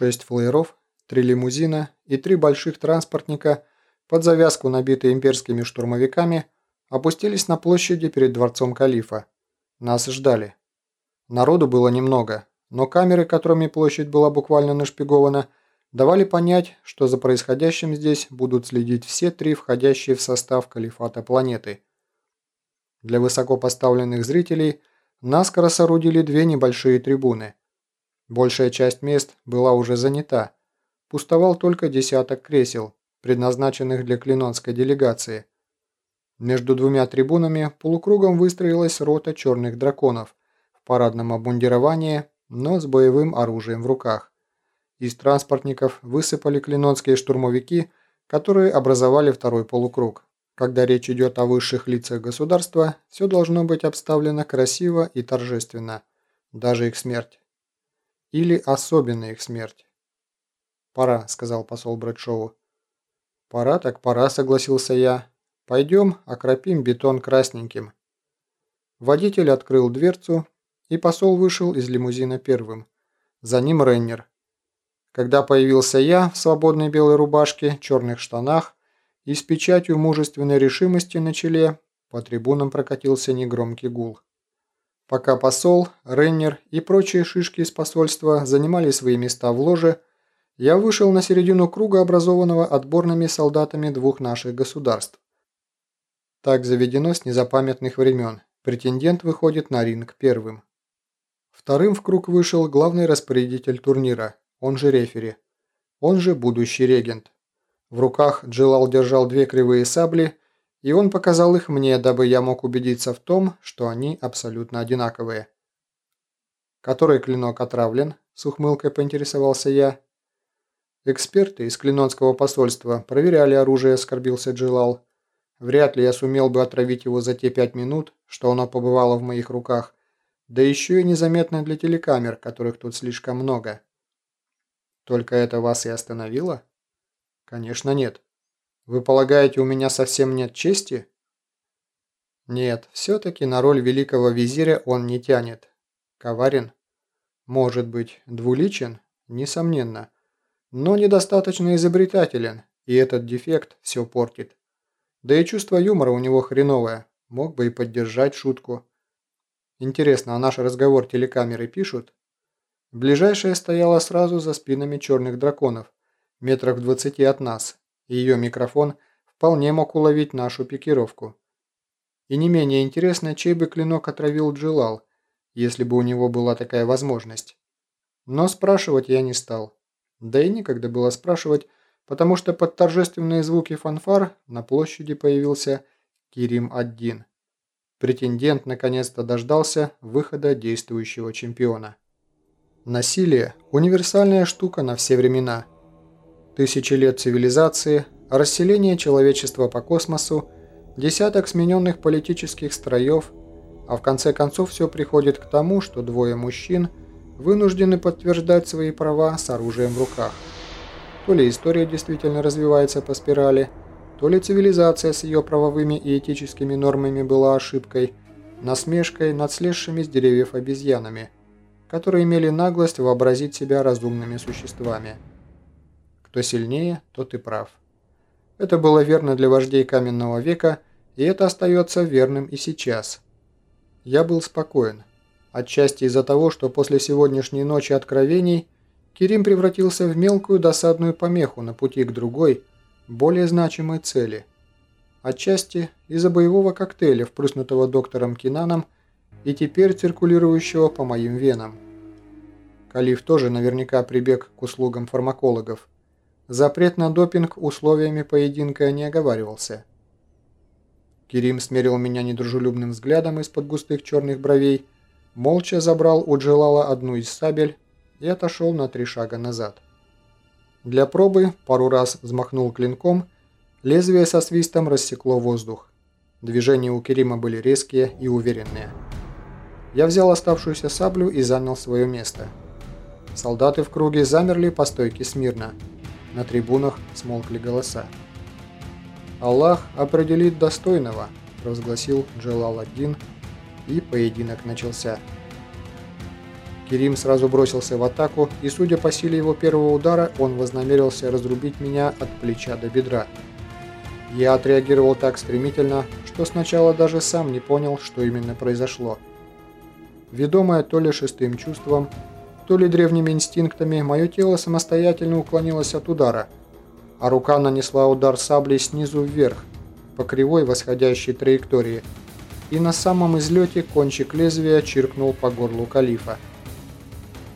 шесть флееров, три лимузина и три больших транспортника, под завязку набитые имперскими штурмовиками, опустились на площади перед дворцом Калифа. Нас ждали. Народу было немного, но камеры, которыми площадь была буквально нашпигована, давали понять, что за происходящим здесь будут следить все три входящие в состав Калифата планеты. Для высокопоставленных зрителей наскоро соорудили две небольшие трибуны. Большая часть мест была уже занята. Пустовал только десяток кресел, предназначенных для клинонской делегации. Между двумя трибунами полукругом выстроилась рота черных драконов в парадном обмундировании, но с боевым оружием в руках. Из транспортников высыпали клинонские штурмовики, которые образовали второй полукруг. Когда речь идет о высших лицах государства, все должно быть обставлено красиво и торжественно, даже их смерть. Или особенно их смерть. «Пора», — сказал посол Брэдшоу. «Пора так пора», — согласился я. «Пойдем, окропим бетон красненьким». Водитель открыл дверцу, и посол вышел из лимузина первым. За ним Реннер. Когда появился я в свободной белой рубашке, черных штанах и с печатью мужественной решимости на челе, по трибунам прокатился негромкий гул. Пока посол, Реннер и прочие шишки из посольства занимали свои места в ложе, я вышел на середину круга, образованного отборными солдатами двух наших государств. Так заведено с незапамятных времен. Претендент выходит на ринг первым. Вторым в круг вышел главный распорядитель турнира, он же рефери, он же будущий регент. В руках Джилал держал две кривые сабли и он показал их мне, дабы я мог убедиться в том, что они абсолютно одинаковые. «Который клинок отравлен?» – с ухмылкой поинтересовался я. «Эксперты из Клинонского посольства проверяли оружие», – оскорбился Джилал. «Вряд ли я сумел бы отравить его за те пять минут, что оно побывало в моих руках, да еще и незаметно для телекамер, которых тут слишком много». «Только это вас и остановило?» «Конечно нет». Вы полагаете, у меня совсем нет чести? Нет, все-таки на роль великого визиря он не тянет. Коварен? Может быть. Двуличен? Несомненно. Но недостаточно изобретателен, и этот дефект все портит. Да и чувство юмора у него хреновое, мог бы и поддержать шутку. Интересно, а наш разговор телекамеры пишут? Ближайшая стояла сразу за спинами черных драконов, метрах в двадцати от нас, ее микрофон вполне мог уловить нашу пикировку. И не менее интересно, чей бы клинок отравил Джилал, если бы у него была такая возможность. Но спрашивать я не стал. Да и некогда было спрашивать, потому что под торжественные звуки фанфар на площади появился Кирим-1. Претендент наконец-то дождался выхода действующего чемпиона. Насилие – универсальная штука на все времена – Тысячи лет цивилизации, расселение человечества по космосу, десяток смененных политических строев, а в конце концов все приходит к тому, что двое мужчин вынуждены подтверждать свои права с оружием в руках. То ли история действительно развивается по спирали, то ли цивилизация с ее правовыми и этическими нормами была ошибкой, насмешкой над слезшими с деревьев обезьянами, которые имели наглость вообразить себя разумными существами. Кто сильнее, тот и прав. Это было верно для вождей каменного века, и это остается верным и сейчас. Я был спокоен. Отчасти из-за того, что после сегодняшней ночи откровений Кирим превратился в мелкую досадную помеху на пути к другой, более значимой цели. Отчасти из-за боевого коктейля, впрыснутого доктором Кинаном и теперь циркулирующего по моим венам. Калиф тоже наверняка прибег к услугам фармакологов. Запрет на допинг условиями поединка не оговаривался. Кирим смерил меня недружелюбным взглядом из-под густых черных бровей, молча забрал у Джилала одну из сабель и отошел на три шага назад. Для пробы пару раз взмахнул клинком, лезвие со свистом рассекло воздух. Движения у Кирима были резкие и уверенные. Я взял оставшуюся саблю и занял свое место. Солдаты в круге замерли по стойке смирно – на трибунах смолкли голоса. «Аллах определит достойного», – провозгласил Джалал-ад-Дин, и поединок начался. Керим сразу бросился в атаку, и судя по силе его первого удара, он вознамерился разрубить меня от плеча до бедра. Я отреагировал так стремительно, что сначала даже сам не понял, что именно произошло. Ведомое то ли шестым чувством, то ли древними инстинктами, мое тело самостоятельно уклонилось от удара, а рука нанесла удар саблей снизу вверх, по кривой восходящей траектории, и на самом излете кончик лезвия чиркнул по горлу калифа.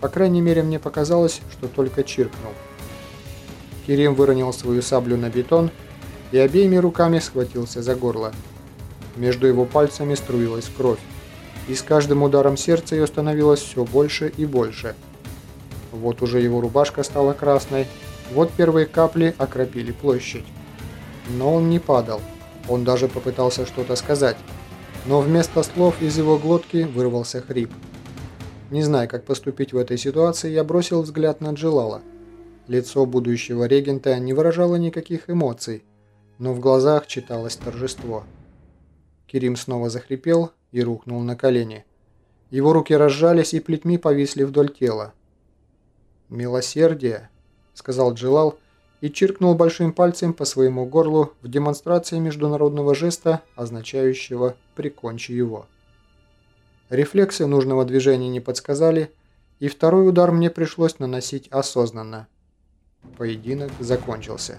По крайней мере, мне показалось, что только чиркнул. Кирим выронил свою саблю на бетон и обеими руками схватился за горло. Между его пальцами струилась кровь, и с каждым ударом сердца ее становилось все больше и больше. Вот уже его рубашка стала красной, вот первые капли окропили площадь. Но он не падал, он даже попытался что-то сказать, но вместо слов из его глотки вырвался хрип. Не зная, как поступить в этой ситуации, я бросил взгляд на Джилала. Лицо будущего регента не выражало никаких эмоций, но в глазах читалось торжество. Кирим снова захрипел и рухнул на колени. Его руки разжались и плетьми повисли вдоль тела. «Милосердие», — сказал Джилал и чиркнул большим пальцем по своему горлу в демонстрации международного жеста, означающего «прикончи его». Рефлексы нужного движения не подсказали, и второй удар мне пришлось наносить осознанно. Поединок закончился.